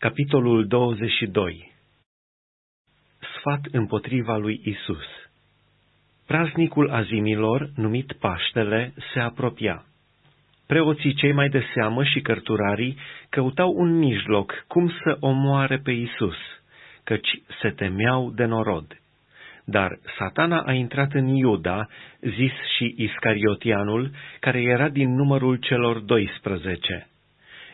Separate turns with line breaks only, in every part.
Capitolul 22 Sfat împotriva lui Isus Praznicul azimilor, numit Paștele, se apropia. Preoții cei mai de seamă și cărturarii căutau un mijloc cum să omoare pe Isus, căci se temeau de norod. Dar satana a intrat în Iuda, zis și Iscariotianul, care era din numărul celor 12.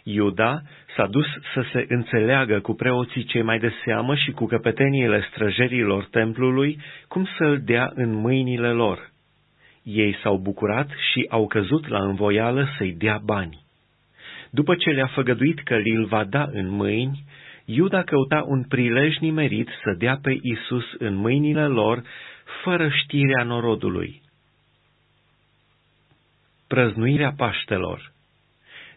Iuda s-a dus să se înțeleagă cu preoții cei mai de seamă și cu căpeteniile străjerilor templului, cum să-l dea în mâinile lor. Ei s-au bucurat și au căzut la învoială să-i dea bani. După ce le-a făgăduit că li-l va da în mâini, Iuda căuta un prilej nimerit să dea pe Isus în mâinile lor, fără știrea norodului. Prăznuirea Paștelor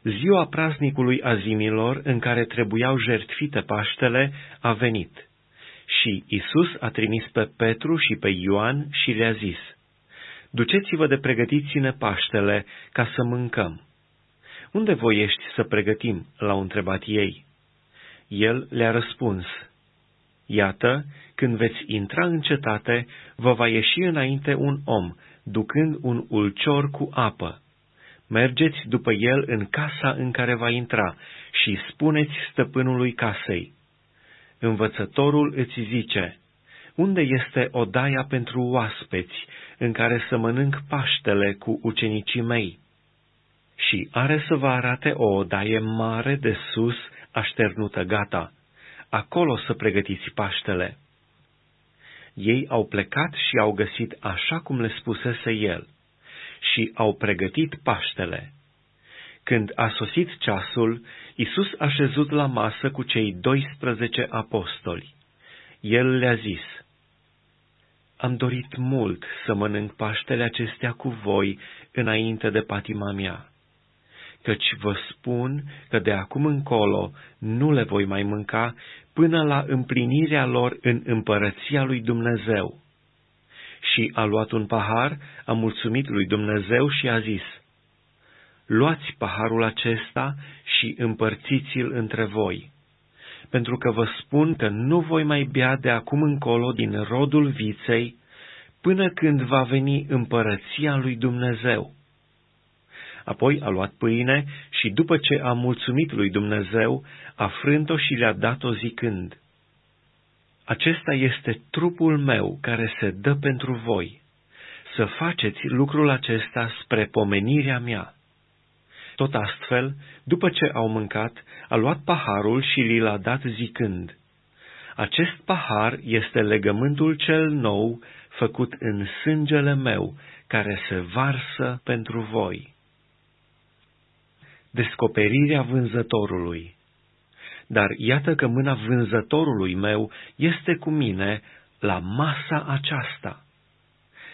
Ziua praznicului azimilor, în care trebuiau jertfite Paștele, a venit. Și Isus a trimis pe Petru și pe Ioan și le-a zis, Duceți-vă de pregătiți-ne Paștele ca să mâncăm. Unde voiești să pregătim?" l-au întrebat ei. El le-a răspuns, Iată, când veți intra în cetate, vă va ieși înainte un om, ducând un ulcior cu apă mergeți după el în casa în care va intra și spuneți stăpânului casei. Învățătorul îți zice, unde este odaia pentru oaspeți în care să mănânc paștele cu ucenicii mei? Și are să vă arate o odaie mare de sus, așternută gata. Acolo să pregătiți paștele. Ei au plecat și au găsit așa cum le spusese el și au pregătit Paștele. Când a sosit ceasul, Isus a șezut la masă cu cei 12 apostoli. El le-a zis, Am dorit mult să mănânc Paștele acestea cu voi înainte de patima mea, căci vă spun că de acum încolo nu le voi mai mânca până la împlinirea lor în împărăția lui Dumnezeu și a luat un pahar, a mulțumit lui Dumnezeu și a zis, Luați paharul acesta și împărțiți-l între voi, pentru că vă spun că nu voi mai bea de acum încolo din rodul viței, până când va veni împărăția lui Dumnezeu. Apoi a luat pâine și după ce a mulțumit lui Dumnezeu, a frânt-o și le-a dat-o zicând, acesta este trupul meu care se dă pentru voi. Să faceți lucrul acesta spre pomenirea mea. Tot astfel, după ce au mâncat, a luat paharul și li l-a dat zicând, Acest pahar este legământul cel nou făcut în sângele meu, care se varsă pentru voi. Descoperirea vânzătorului dar iată că mâna vânzătorului meu este cu mine la masa aceasta.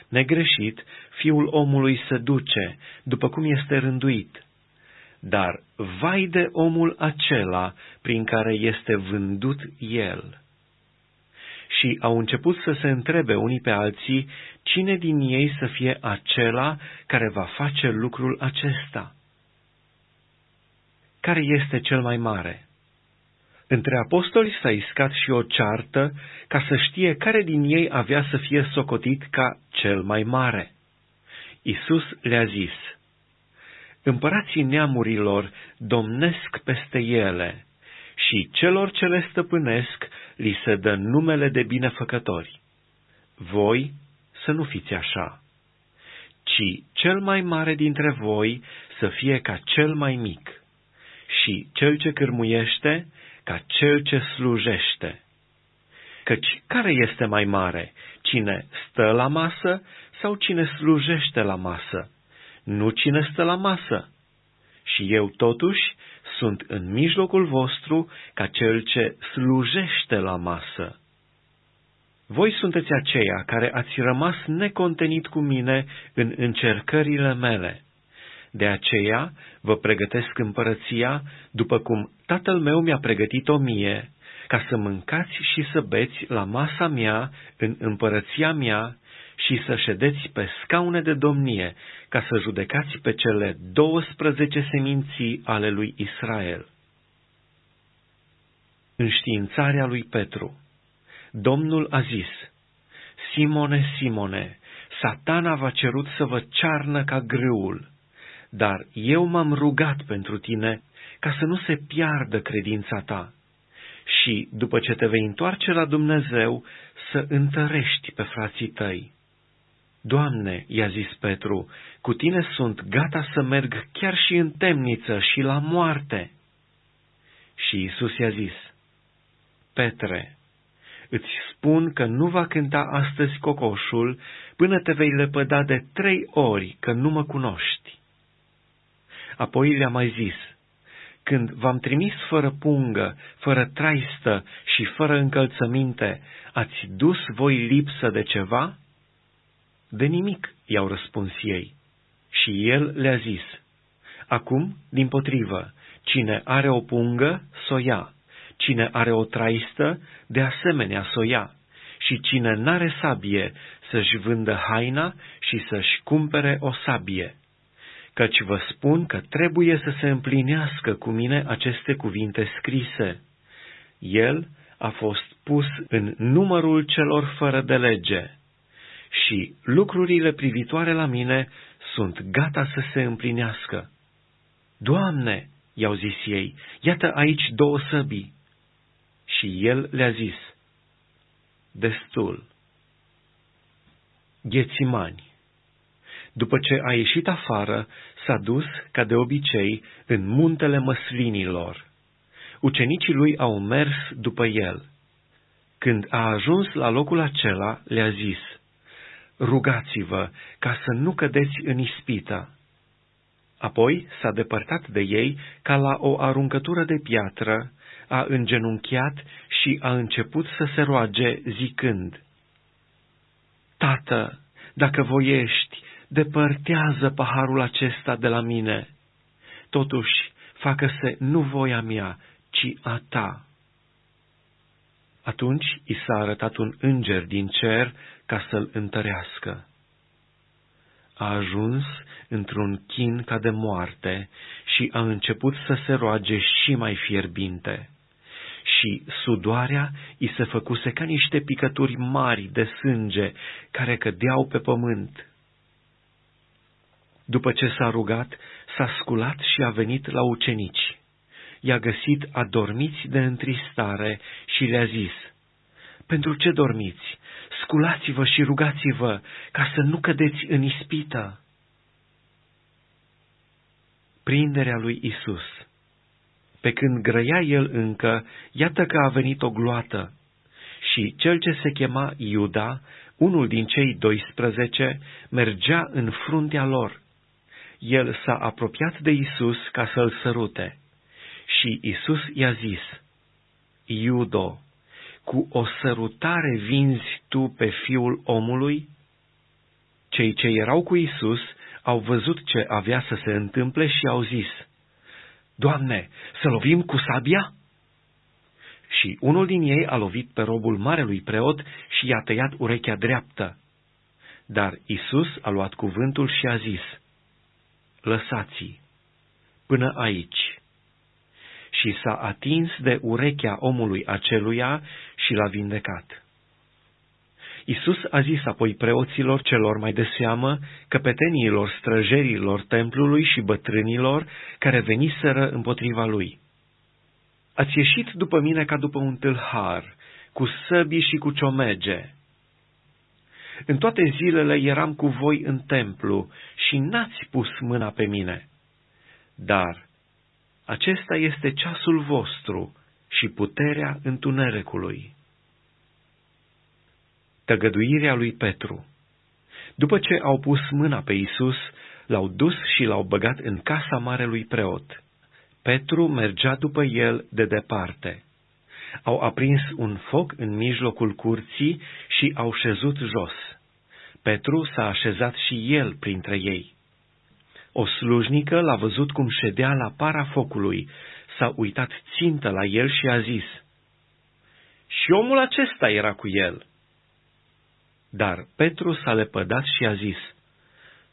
Negreșit, fiul omului se duce, după cum este rânduit. Dar vai de omul acela prin care este vândut el. Și au început să se întrebe unii pe alții cine din ei să fie acela care va face lucrul acesta. Care este cel mai mare? Între apostoli s-a iscat și o ceartă ca să știe care din ei avea să fie socotit ca cel mai mare. Isus le-a zis, Împărații neamurilor domnesc peste ele și celor ce le stăpânesc li se dă numele de binefăcători. Voi să nu fiți așa, ci cel mai mare dintre voi să fie ca cel mai mic și cel ce cârmuiește ca cel ce slujește. Căci care este mai mare, cine stă la masă sau cine slujește la masă? Nu cine stă la masă. Și eu totuși sunt în mijlocul vostru ca cel ce slujește la masă. Voi sunteți aceia care ați rămas necontenit cu mine în încercările mele. De aceea vă pregătesc împărăția, după cum tatăl meu mi-a pregătit-o mie, ca să mâncați și să beți la masa mea, în împărăția mea, și să ședeți pe scaune de domnie, ca să judecați pe cele 12 seminții ale lui Israel. Înștiințarea lui Petru Domnul a zis, Simone, Simone, satana v-a cerut să vă cearnă ca grâul, dar eu m-am rugat pentru tine ca să nu se piardă credința ta și, după ce te vei întoarce la Dumnezeu, să întărești pe frații tăi. Doamne, i-a zis Petru, cu tine sunt gata să merg chiar și în temniță și la moarte. Și Isus i-a zis, Petre, îți spun că nu va cânta astăzi cocoșul până te vei lepăda de trei ori că nu mă cunoști. Apoi le-a mai zis, când v-am trimis fără pungă, fără traistă și fără încălțăminte, ați dus voi lipsă de ceva? De nimic, i-au răspuns ei. Și el le-a zis, Acum, din potrivă, cine are o pungă, să o ia, cine are o traistă, de asemenea să o ia, și cine n-are sabie, să-și vândă haina și să-și cumpere o sabie. Căci vă spun că trebuie să se împlinească cu mine aceste cuvinte scrise. El a fost pus în numărul celor fără de lege și lucrurile privitoare la mine sunt gata să se împlinească. Doamne, i-au zis ei, iată aici două săbii. Și el le-a zis, destul. Ghețimani. După ce a ieșit afară, s-a dus, ca de obicei, în muntele măslinilor. Ucenicii lui au mers după el. Când a ajuns la locul acela, le-a zis, rugați-vă ca să nu cădeți în ispită. Apoi s-a depărtat de ei ca la o aruncătură de piatră, a îngenunchiat și a început să se roage zicând, Tată, dacă voiești, depărtează paharul acesta de la mine. Totuși, facă-se nu voia mea, ci a ta. Atunci i s-a arătat un înger din cer ca să-l întărească. A ajuns într-un chin ca de moarte și a început să se roage și mai fierbinte. Și sudoarea i se făcuse ca niște picături mari de sânge care cădeau pe pământ. După ce s-a rugat, s-a sculat și a venit la ucenici. I-a găsit adormiți de întristare și le-a zis, Pentru ce dormiți? Sculați-vă și rugați-vă, ca să nu cădeți în ispită. Prinderea lui Isus Pe când grăia el încă, iată că a venit o gloată, și cel ce se chema Iuda, unul din cei 12, mergea în fruntea lor el s-a apropiat de Isus ca să-l sărute. Și Isus i-a zis, Iudo, cu o sărutare vinzi tu pe fiul omului? Cei ce erau cu Isus au văzut ce avea să se întâmple și au zis, Doamne, să lovim cu sabia? Și unul din ei a lovit pe robul marelui preot și i-a tăiat urechea dreaptă. Dar Isus a luat cuvântul și a zis, lăsați până aici. Și s-a atins de urechea omului aceluia și l-a vindecat. Isus a zis apoi preoților celor mai de seamă, căpeteniilor străjerilor templului și bătrânilor care veniseră împotriva lui. Ați ieșit după mine ca după un tâlhar, cu săbii și cu ciomege, în toate zilele eram cu voi în templu și n-ați pus mâna pe mine. Dar acesta este ceasul vostru și puterea întunericului. Tăgăduirea lui Petru După ce au pus mâna pe Isus, l-au dus și l-au băgat în casa marelui preot. Petru mergea după el de departe. Au aprins un foc în mijlocul curții și au șezut jos. Petru s-a așezat și el printre ei. O slujnică l-a văzut cum ședea la para focului, s-a uitat țintă la el și a zis, Și omul acesta era cu el. Dar Petru s-a lepădat și a zis,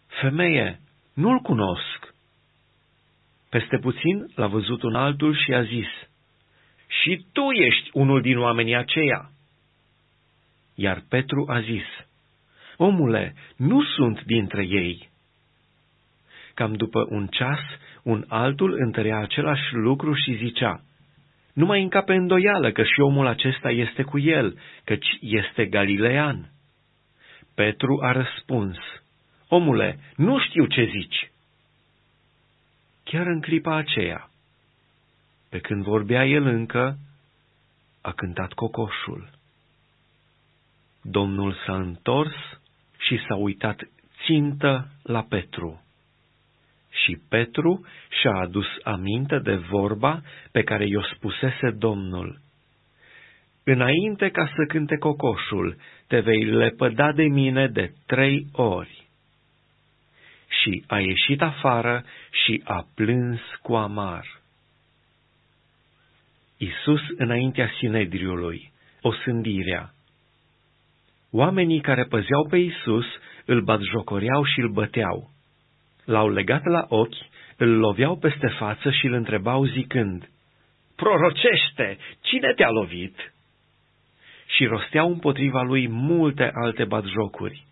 Femeie, nu-l cunosc. Peste puțin l-a văzut un altul și a zis, și tu ești unul din oamenii aceia. Iar Petru a zis, Omule, nu sunt dintre ei. Cam după un ceas, un altul întărea același lucru și zicea, Nu mai încape îndoială că și omul acesta este cu el, căci este galilean. Petru a răspuns, Omule, nu știu ce zici. Chiar în clipa aceea, pe când vorbea el încă, a cântat cocoșul. Domnul s-a întors și s-a uitat țintă la Petru. Și Petru și-a adus aminte de vorba pe care i-o spusese Domnul. Înainte ca să cânte cocoșul, te vei lepăda de mine de trei ori. Și a ieșit afară și a plâns cu amar. Isus înaintea Sinedriului, o sândirea. Oamenii care păzeau pe Isus îl batjocoreau și îl băteau. L-au legat la ochi, îl loveau peste față și îl întrebau zicând, Prorocește, cine te-a lovit? Și rosteau împotriva lui multe alte batjocuri.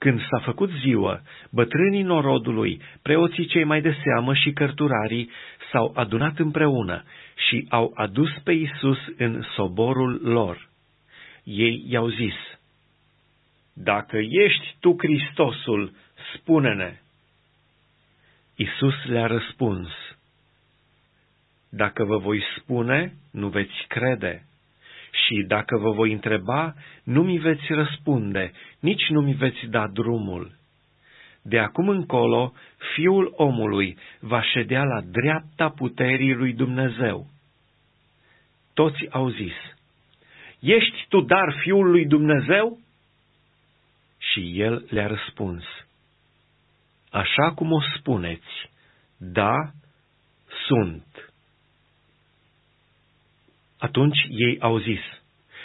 Când s-a făcut ziua, bătrânii norodului, preoții cei mai de seamă și cărturarii s-au adunat împreună și au adus pe Isus în soborul lor. Ei i-au zis, Dacă ești tu Hristosul, spune-ne. Isus le-a răspuns, Dacă vă voi spune, nu veți crede și dacă vă voi întreba, nu mi veți răspunde, nici nu mi veți da drumul. De acum încolo, fiul omului va ședea la dreapta puterii lui Dumnezeu. Toți au zis, Ești tu dar fiul lui Dumnezeu? Și el le-a răspuns, Așa cum o spuneți, da, sunt. Atunci ei au zis,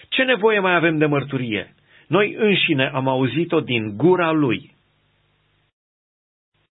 Ce nevoie mai avem de mărturie? Noi înșine am auzit-o din gura lui.